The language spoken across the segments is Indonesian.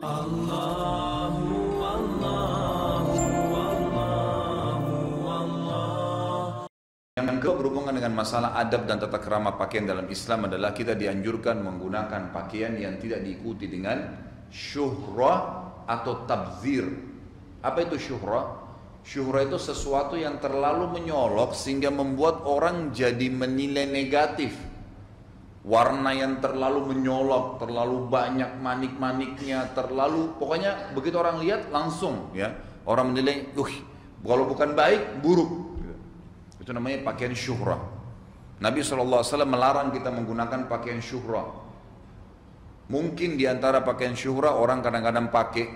Yang kedua berhubungan dengan masalah adab dan tata kerama pakaian dalam Islam adalah kita dianjurkan menggunakan pakaian yang tidak diikuti dengan syuhrah atau tabzir. Apa itu syuhrah? Syuhrah itu sesuatu yang terlalu menyolok sehingga membuat orang jadi menilai negatif. Warna yang terlalu menyolok, terlalu banyak manik-maniknya, terlalu pokoknya begitu orang lihat langsung ya orang menilai, uh, kalau bukan baik buruk itu namanya pakaian syuhrah. Nabi SAW melarang kita menggunakan pakaian syuhrah. Mungkin di antara pakaian syuhrah orang kadang-kadang pakai.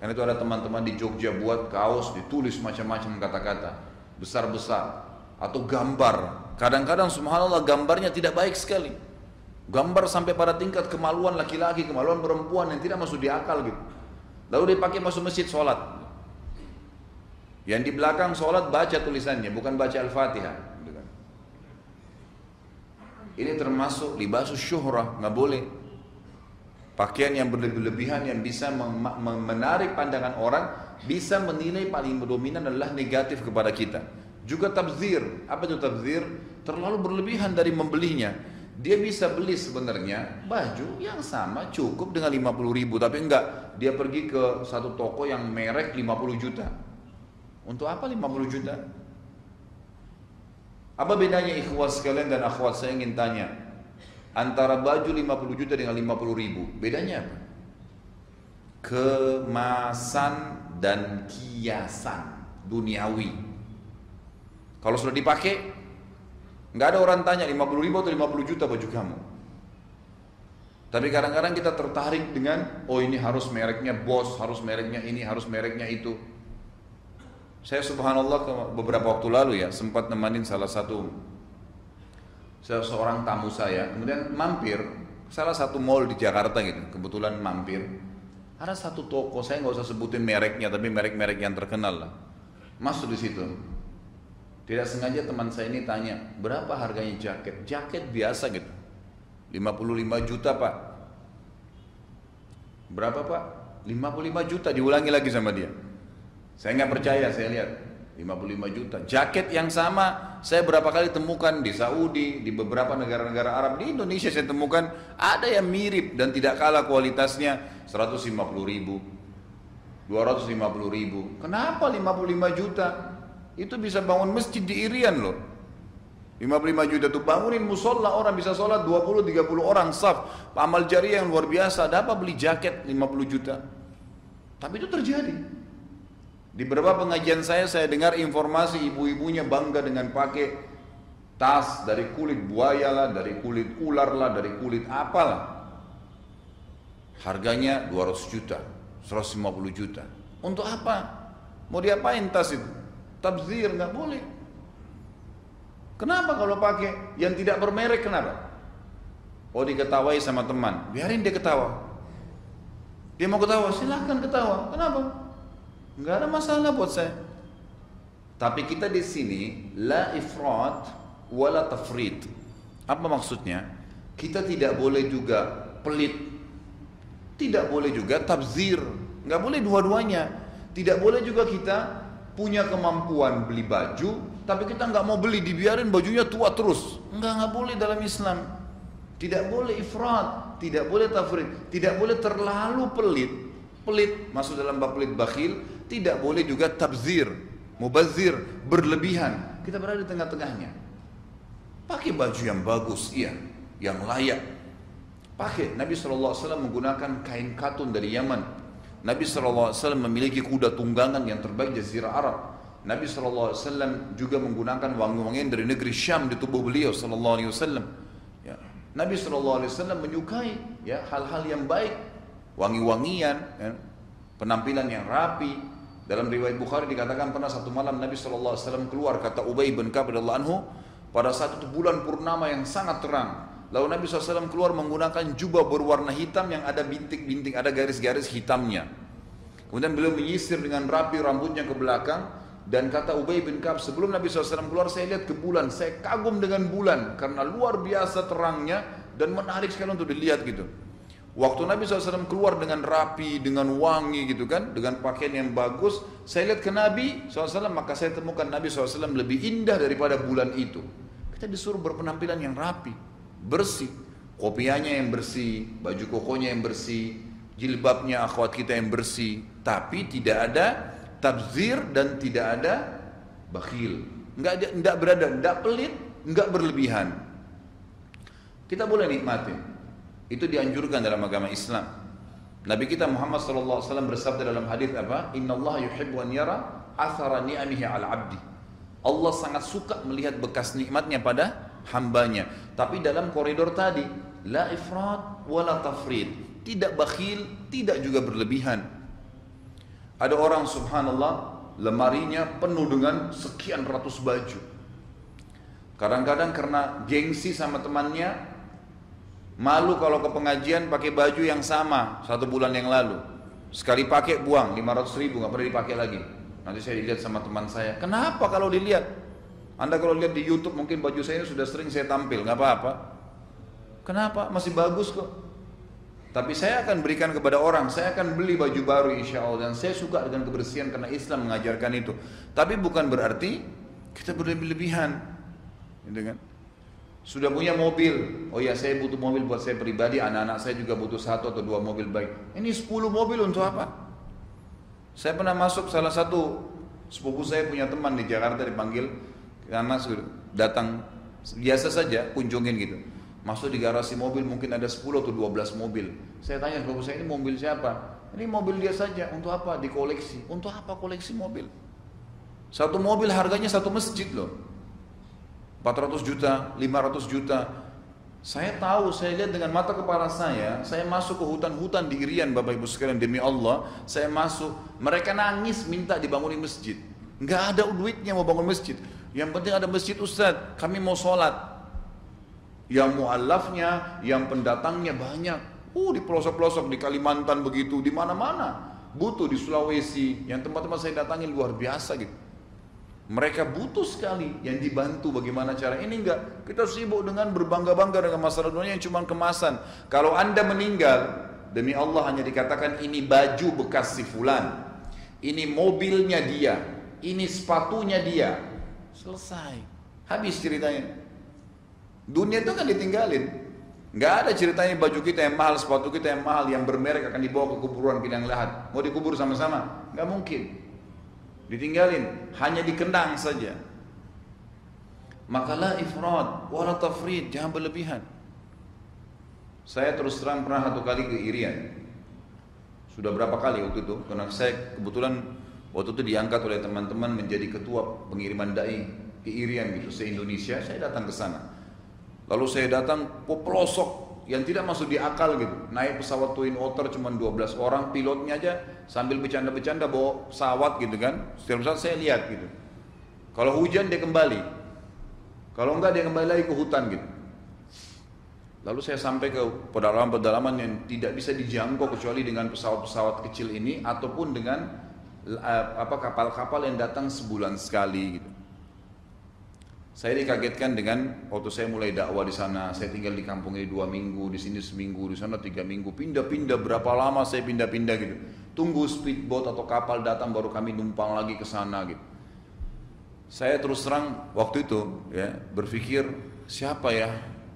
Karena itu ada teman-teman di Jogja buat kaos ditulis macam-macam kata-kata. Besar-besar. Atau gambar. Kadang-kadang subhanallah gambarnya tidak baik sekali. Gambar sampai pada tingkat kemaluan laki-laki, kemaluan perempuan yang tidak masuk di akal gitu. Lalu dipakai masuk masjid sholat. Yang di belakang sholat baca tulisannya, bukan baca Al-Fatihah. Ini termasuk libasus syuhrah, nggak boleh. Pakaian yang berlebihan yang bisa menarik pandangan orang, bisa menilai paling dominan adalah negatif kepada kita. Juga tabzir, apa itu tabzir? Terlalu berlebihan dari membelinya. Dia bisa beli sebenarnya baju yang sama cukup dengan 50 ribu, tapi enggak. Dia pergi ke satu toko yang merek 50 juta untuk apa 50 juta? Apa bedanya ikhwas sekalian dan akhwat saya ingin tanya Antara baju 50 juta dengan 50 ribu Bedanya apa? Kemasan dan kiasan duniawi Kalau sudah dipakai nggak ada orang tanya 50 ribu atau 50 juta baju kamu tapi kadang-kadang kita tertarik dengan oh ini harus mereknya bos, harus mereknya ini, harus mereknya itu. Saya subhanallah beberapa waktu lalu ya sempat nemanin salah satu seorang tamu saya, kemudian mampir salah satu mall di Jakarta gitu, kebetulan mampir. Ada satu toko, saya nggak usah sebutin mereknya, tapi merek-merek yang terkenal lah. Masuk di situ. Tidak sengaja teman saya ini tanya, berapa harganya jaket? Jaket biasa gitu. 55 juta pak. Berapa pak? 55 juta, diulangi lagi sama dia. Saya nggak percaya, saya lihat 55 juta. Jaket yang sama saya berapa kali temukan di Saudi, di beberapa negara-negara Arab, di Indonesia saya temukan ada yang mirip dan tidak kalah kualitasnya 150 ribu, 250 ribu. Kenapa 55 juta? Itu bisa bangun masjid di Irian loh. 55 juta itu bangunin musola orang bisa sholat 20-30 orang saf amal jariah yang luar biasa ada apa beli jaket 50 juta tapi itu terjadi di beberapa pengajian saya, saya dengar informasi ibu-ibunya bangga dengan pakai tas dari kulit buaya lah, dari kulit ular lah, dari kulit apalah. Harganya 200 juta, 150 juta. Untuk apa? Mau diapain tas itu? Tabzir nggak boleh. Kenapa kalau pakai yang tidak bermerek kenapa? Oh diketawai sama teman, biarin dia ketawa. Dia mau ketawa, silahkan ketawa. Kenapa? nggak ada masalah buat saya. Tapi kita di sini la ifrat wala tafrid. Apa maksudnya? Kita tidak boleh juga pelit. Tidak boleh juga tabzir. Nggak boleh dua-duanya. Tidak boleh juga kita punya kemampuan beli baju, tapi kita nggak mau beli, dibiarin bajunya tua terus. Nggak nggak boleh dalam Islam. Tidak boleh ifrat, tidak boleh tafrid, tidak boleh terlalu pelit. Pelit masuk dalam bab pelit bakhil, tidak boleh juga tabzir, mubazir, berlebihan. Kita berada di tengah-tengahnya. Pakai baju yang bagus, iya, yang layak. Pakai. Nabi SAW menggunakan kain katun dari Yaman. Nabi SAW memiliki kuda tunggangan yang terbaik di Jazirah Arab. Nabi SAW juga menggunakan wangi-wangian dari negeri Syam di tubuh beliau SAW. Ya. Nabi SAW menyukai ya hal-hal yang baik, wangi-wangian, ya. penampilan yang rapi, dalam riwayat Bukhari dikatakan pernah satu malam Nabi SAW keluar kata Ubay bin Ka'ab anhu pada saat itu bulan purnama yang sangat terang. Lalu Nabi SAW keluar menggunakan jubah berwarna hitam yang ada bintik-bintik, ada garis-garis hitamnya. Kemudian beliau menyisir dengan rapi rambutnya ke belakang dan kata Ubay bin Ka'ab sebelum Nabi SAW keluar saya lihat ke bulan, saya kagum dengan bulan karena luar biasa terangnya dan menarik sekali untuk dilihat gitu. Waktu Nabi SAW keluar dengan rapi, dengan wangi gitu kan, dengan pakaian yang bagus, saya lihat ke Nabi SAW, maka saya temukan Nabi SAW lebih indah daripada bulan itu. Kita disuruh berpenampilan yang rapi, bersih, kopiahnya yang bersih, baju kokonya yang bersih, jilbabnya akhwat kita yang bersih, tapi tidak ada tabzir dan tidak ada bakhil. Enggak, enggak berada, enggak pelit, enggak berlebihan. Kita boleh nikmati. Itu dianjurkan dalam agama Islam. Nabi kita Muhammad SAW bersabda dalam hadis apa? Inna Allah yuhibbu an yara athara ni'amihi ala abdi. Allah sangat suka melihat bekas nikmatnya pada hambanya. Tapi dalam koridor tadi, la ifrat wala tafrid. Tidak bakhil, tidak juga berlebihan. Ada orang subhanallah, lemarinya penuh dengan sekian ratus baju. Kadang-kadang karena gengsi sama temannya, Malu kalau ke pengajian pakai baju yang sama satu bulan yang lalu. Sekali pakai buang 500 ribu nggak pernah dipakai lagi. Nanti saya dilihat sama teman saya. Kenapa kalau dilihat? Anda kalau lihat di YouTube mungkin baju saya sudah sering saya tampil, nggak apa-apa. Kenapa? Masih bagus kok. Tapi saya akan berikan kepada orang, saya akan beli baju baru insya Allah dan saya suka dengan kebersihan karena Islam mengajarkan itu. Tapi bukan berarti kita berlebih-lebihan, gitu kan? Sudah punya mobil, oh ya saya butuh mobil buat saya pribadi, anak-anak saya juga butuh satu atau dua mobil baik. Ini 10 mobil untuk apa? Saya pernah masuk salah satu sepupu saya punya teman di Jakarta dipanggil karena datang biasa saja kunjungin gitu. Masuk di garasi mobil mungkin ada 10 atau 12 mobil. Saya tanya sepupu saya ini mobil siapa? Ini mobil dia saja. Untuk apa? Dikoleksi. Untuk apa koleksi mobil? Satu mobil harganya satu masjid loh. 400 juta, 500 juta. Saya tahu, saya lihat dengan mata kepala saya, saya masuk ke hutan-hutan di Irian Bapak Ibu sekalian demi Allah, saya masuk, mereka nangis minta dibangunin masjid. Enggak ada duitnya mau bangun masjid. Yang penting ada masjid Ustaz, kami mau sholat. Yang mu'allafnya, yang pendatangnya banyak. Uh, di pelosok-pelosok, di Kalimantan begitu, di mana-mana. Butuh di Sulawesi, yang tempat-tempat saya datangi luar biasa gitu. Mereka butuh sekali yang dibantu bagaimana cara ini enggak. Kita sibuk dengan berbangga-bangga dengan masalah dunia yang cuma kemasan. Kalau anda meninggal, demi Allah hanya dikatakan ini baju bekas si fulan. Ini mobilnya dia. Ini sepatunya dia. Selesai. Habis ceritanya. Dunia itu kan ditinggalin. Enggak ada ceritanya baju kita yang mahal, sepatu kita yang mahal, yang bermerek akan dibawa ke kuburan kita yang lahat. Mau dikubur sama-sama? Enggak mungkin ditinggalin hanya dikenang saja maka la ifrad wala tafrid jangan berlebihan saya terus terang pernah satu kali ke Irian sudah berapa kali waktu itu karena saya kebetulan waktu itu diangkat oleh teman-teman menjadi ketua pengiriman dai ke Irian gitu se Indonesia saya datang ke sana lalu saya datang ke pelosok yang tidak masuk di akal gitu. Naik pesawat Twin Otter cuma 12 orang, pilotnya aja sambil bercanda-bercanda bawa pesawat gitu kan. Setiap saat saya lihat gitu. Kalau hujan dia kembali. Kalau enggak dia kembali lagi ke hutan gitu. Lalu saya sampai ke pedalaman-pedalaman yang tidak bisa dijangkau kecuali dengan pesawat-pesawat kecil ini ataupun dengan apa kapal-kapal yang datang sebulan sekali gitu. Saya dikagetkan dengan waktu saya mulai dakwah di sana, saya tinggal di kampung ini dua minggu, di sini seminggu, di sana tiga minggu, pindah-pindah berapa lama saya pindah-pindah gitu. Tunggu speedboat atau kapal datang baru kami numpang lagi ke sana gitu. Saya terus terang waktu itu ya berpikir siapa ya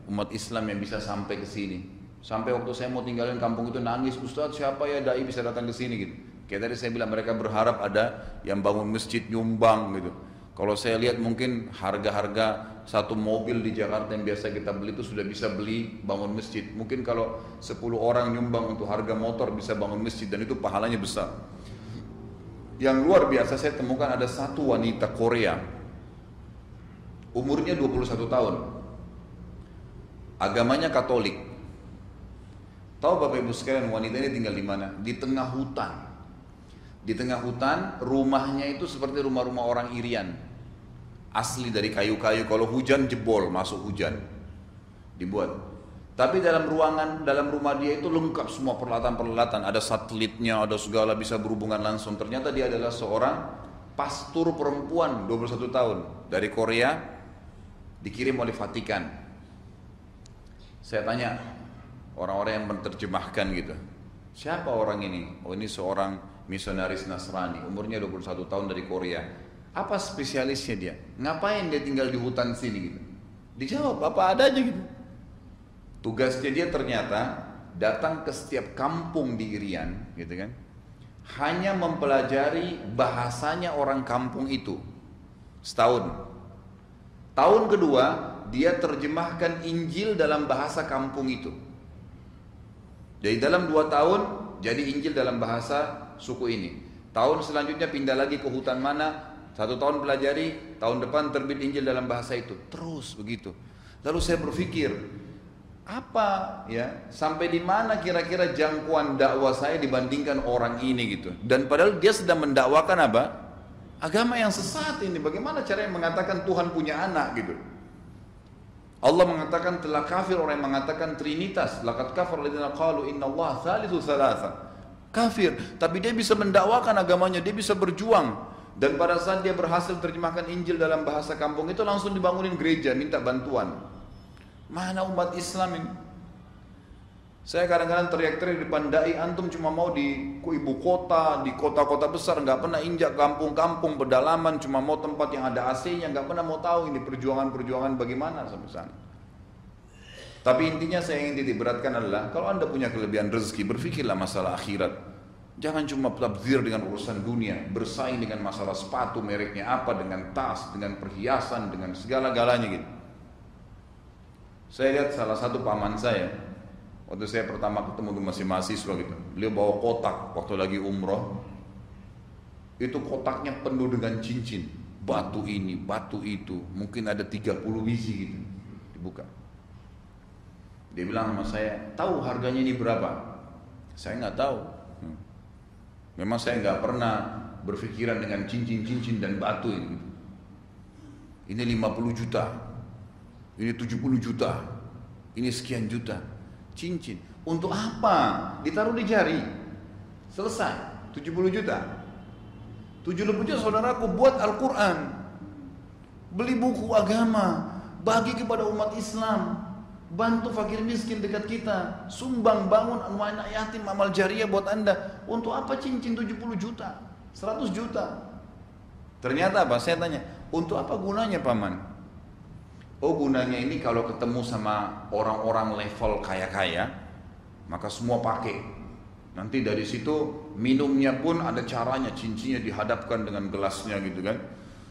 umat Islam yang bisa sampai ke sini. Sampai waktu saya mau tinggalin kampung itu nangis, Ustaz siapa ya dai bisa datang ke sini gitu. Kayak tadi saya bilang mereka berharap ada yang bangun masjid nyumbang gitu kalau saya lihat mungkin harga-harga satu mobil di Jakarta yang biasa kita beli itu sudah bisa beli bangun masjid. Mungkin kalau 10 orang nyumbang untuk harga motor bisa bangun masjid dan itu pahalanya besar. Yang luar biasa saya temukan ada satu wanita Korea. Umurnya 21 tahun. Agamanya Katolik. Tahu Bapak Ibu sekalian wanita ini tinggal di mana? Di tengah hutan di tengah hutan, rumahnya itu seperti rumah-rumah orang Irian. Asli dari kayu-kayu, kalau hujan jebol, masuk hujan. Dibuat. Tapi dalam ruangan, dalam rumah dia itu lengkap semua peralatan-peralatan. Ada satelitnya, ada segala bisa berhubungan langsung. Ternyata dia adalah seorang pastor perempuan 21 tahun dari Korea dikirim oleh Vatikan. Saya tanya, orang-orang yang menerjemahkan gitu. Siapa orang ini? Oh ini seorang misionaris Nasrani, umurnya 21 tahun dari Korea. Apa spesialisnya dia? Ngapain dia tinggal di hutan sini gitu? Dijawab, apa ada aja gitu. Tugasnya dia ternyata datang ke setiap kampung di Irian, gitu kan? Hanya mempelajari bahasanya orang kampung itu setahun. Tahun kedua, dia terjemahkan Injil dalam bahasa kampung itu. Jadi dalam dua tahun, jadi Injil dalam bahasa suku ini. Tahun selanjutnya pindah lagi ke hutan mana, satu tahun pelajari, tahun depan terbit Injil dalam bahasa itu. Terus begitu. Lalu saya berpikir, apa ya sampai di mana kira-kira jangkauan dakwah saya dibandingkan orang ini gitu dan padahal dia sedang mendakwakan apa agama yang sesat ini bagaimana cara yang mengatakan Tuhan punya anak gitu Allah mengatakan telah kafir orang yang mengatakan trinitas laqad kafar alladziina qalu Allah thalithu thalatha kafir tapi dia bisa mendakwakan agamanya dia bisa berjuang dan pada saat dia berhasil terjemahkan Injil dalam bahasa kampung itu langsung dibangunin gereja minta bantuan Mana umat Islam ini? Saya kadang-kadang teriak-teriak di depan dai antum cuma mau di ibu kota, di kota-kota besar, nggak pernah injak kampung-kampung pedalaman, cuma mau tempat yang ada AC-nya, nggak pernah mau tahu ini perjuangan-perjuangan bagaimana sampai sana. Tapi intinya saya ingin titik beratkan adalah kalau anda punya kelebihan rezeki, berpikirlah masalah akhirat. Jangan cuma tabzir dengan urusan dunia, bersaing dengan masalah sepatu mereknya apa, dengan tas, dengan perhiasan, dengan segala-galanya gitu. Saya lihat salah satu paman saya, waktu saya pertama ketemu masih mahasiswa gitu, beliau bawa kotak waktu lagi umroh, itu kotaknya penuh dengan cincin, batu ini, batu itu, mungkin ada 30 biji gitu, dibuka. Dia bilang sama saya, tahu harganya ini berapa? Saya nggak tahu. Hmm. Memang saya nggak pernah berpikiran dengan cincin-cincin dan batu ini. Ini 50 juta, ini 70 juta, ini sekian juta. Cincin. Untuk apa? Ditaruh di jari. Selesai. 70 juta. 70 juta saudaraku buat Al-Quran. Beli buku agama. Bagi kepada umat Islam. Bantu fakir miskin dekat kita. Sumbang bangun anak yatim amal jariah buat anda. Untuk apa cincin 70 juta? 100 juta. Ternyata apa? Saya tanya. Untuk apa gunanya paman? Oh gunanya ini kalau ketemu sama orang-orang level kaya-kaya, maka semua pakai. Nanti dari situ minumnya pun ada caranya, cincinnya dihadapkan dengan gelasnya gitu kan.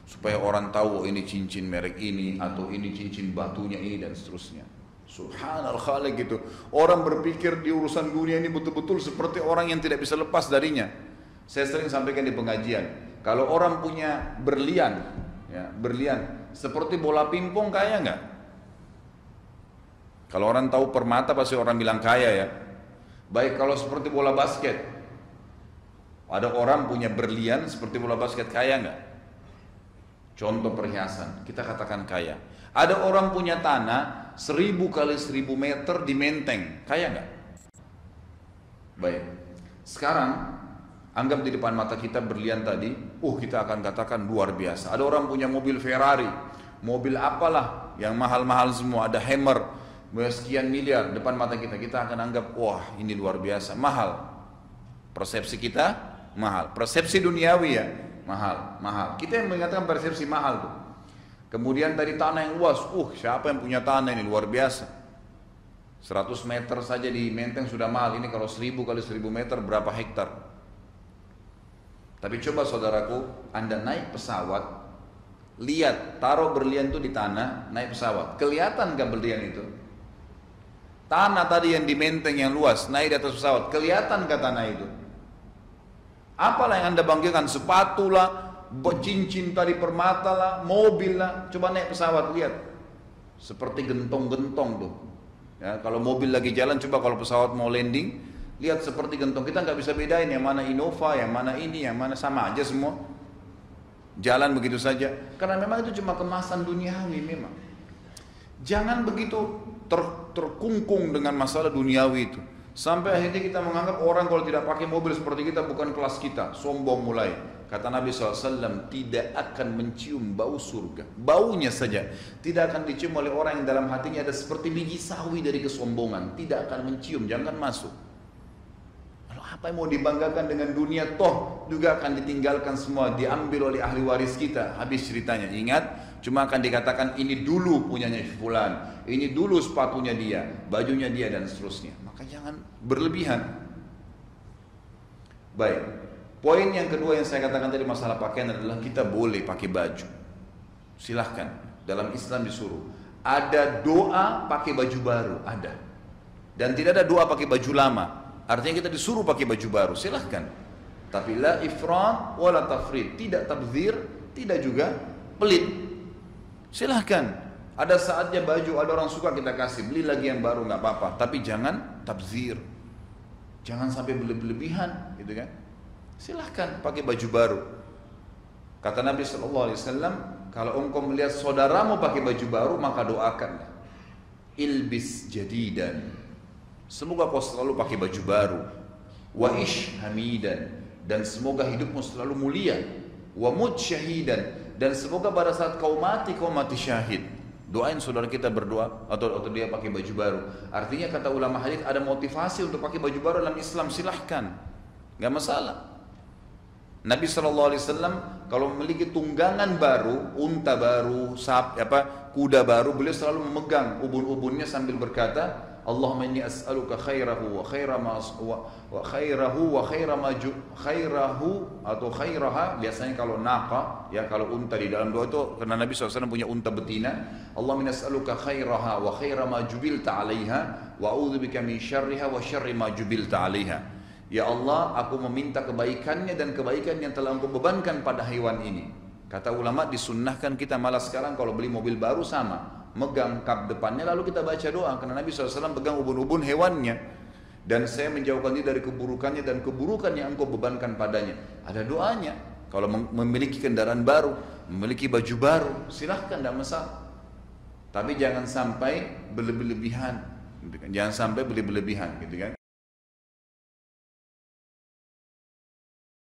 Supaya orang tahu oh ini cincin merek ini atau ini cincin batunya ini dan seterusnya. Subhanal khalik gitu. Orang berpikir di urusan dunia ini betul-betul seperti orang yang tidak bisa lepas darinya. Saya sering sampaikan di pengajian, kalau orang punya berlian, ya, berlian seperti bola pingpong kaya nggak? Kalau orang tahu permata pasti orang bilang kaya ya. Baik kalau seperti bola basket. Ada orang punya berlian seperti bola basket kaya nggak? Contoh perhiasan, kita katakan kaya. Ada orang punya tanah seribu kali seribu meter di Menteng, kaya nggak? Baik. Sekarang Anggap di depan mata kita berlian tadi, uh kita akan katakan luar biasa. Ada orang punya mobil Ferrari, mobil apalah yang mahal-mahal semua, ada Hammer, sekian miliar depan mata kita, kita akan anggap wah ini luar biasa, mahal. Persepsi kita mahal, persepsi duniawi ya mahal, mahal. Kita yang mengatakan persepsi mahal tuh. Kemudian tadi tanah yang luas, uh siapa yang punya tanah ini luar biasa. 100 meter saja di Menteng sudah mahal, ini kalau 1000 kali 1000 meter berapa hektar? Tapi coba saudaraku, Anda naik pesawat, lihat taruh berlian itu di tanah, naik pesawat. Kelihatan gak berlian itu? Tanah tadi yang di menteng yang luas, naik di atas pesawat, kelihatan gak tanah itu? Apalah yang Anda banggakan? Sepatu lah, cincin tadi permata lah, mobil lah. Coba naik pesawat, lihat. Seperti gentong-gentong tuh. Ya, kalau mobil lagi jalan, coba kalau pesawat mau landing, Lihat seperti gentong kita nggak bisa bedain yang mana Innova, yang mana ini, yang mana sama aja semua. Jalan begitu saja. Karena memang itu cuma kemasan duniawi memang. Jangan begitu ter, terkungkung dengan masalah duniawi itu. Sampai akhirnya kita menganggap orang kalau tidak pakai mobil seperti kita bukan kelas kita, sombong mulai. Kata Nabi SAW, tidak akan mencium bau surga. Baunya saja. Tidak akan dicium oleh orang yang dalam hatinya ada seperti biji sawi dari kesombongan. Tidak akan mencium, jangan masuk. Lalu apa yang mau dibanggakan dengan dunia? Toh juga akan ditinggalkan semua, diambil oleh ahli waris kita. Habis ceritanya. Ingat, cuma akan dikatakan ini dulu punyanya fulan. Ini dulu sepatunya dia, bajunya dia dan seterusnya. Maka jangan berlebihan. Baik. Poin yang kedua yang saya katakan tadi masalah pakaian adalah kita boleh pakai baju. Silahkan. Dalam Islam disuruh. Ada doa pakai baju baru, ada. Dan tidak ada doa pakai baju lama. Artinya kita disuruh pakai baju baru, silahkan. Tapi la ifrat wala tafrid, tidak tabzir, tidak juga pelit. Silahkan. Ada saatnya baju ada orang suka kita kasih, beli lagi yang baru nggak apa-apa. Tapi jangan tabzir, jangan sampai berlebihan, gitu kan? Silahkan pakai baju baru. Kata Nabi Shallallahu Alaihi Wasallam, kalau engkau melihat saudaramu pakai baju baru maka doakanlah. Ilbis jadidan. Semoga kau selalu pakai baju baru. Wa ish hamidan dan semoga hidupmu selalu mulia. Wa mut syahidan dan semoga pada saat kau mati kau mati syahid. Doain saudara kita berdoa atau, atau dia pakai baju baru. Artinya kata ulama hadis ada motivasi untuk pakai baju baru dalam Islam silahkan, nggak masalah. Nabi SAW kalau memiliki tunggangan baru, unta baru, sap, apa, kuda baru, beliau selalu memegang ubun-ubunnya sambil berkata, Allahumma inni as'aluka khairahu wa khaira ma wa khairahu wa khaira ma khairahu atau khairaha. Biasanya kalau naqa ya kalau unta di dalam doa itu karena Nabi SAW punya unta betina Allahumma inni as'aluka khairaha wa khaira ma jubilta 'alaiha wa a'udzubika min syarriha wa syarri ma jubilta 'alaiha Ya Allah aku meminta kebaikannya dan kebaikan yang telah engkau bebankan pada hewan ini. Kata ulama disunnahkan kita malah sekarang kalau beli mobil baru sama. Megang kap depannya lalu kita baca doa. Karena Nabi SAW pegang ubun-ubun hewannya. Dan saya menjauhkan diri dari keburukannya dan keburukan yang engkau bebankan padanya. Ada doanya. Kalau memiliki kendaraan baru memiliki baju baru silahkan tidak masalah. Tapi jangan sampai berlebihan jangan sampai berlebihan gitu kan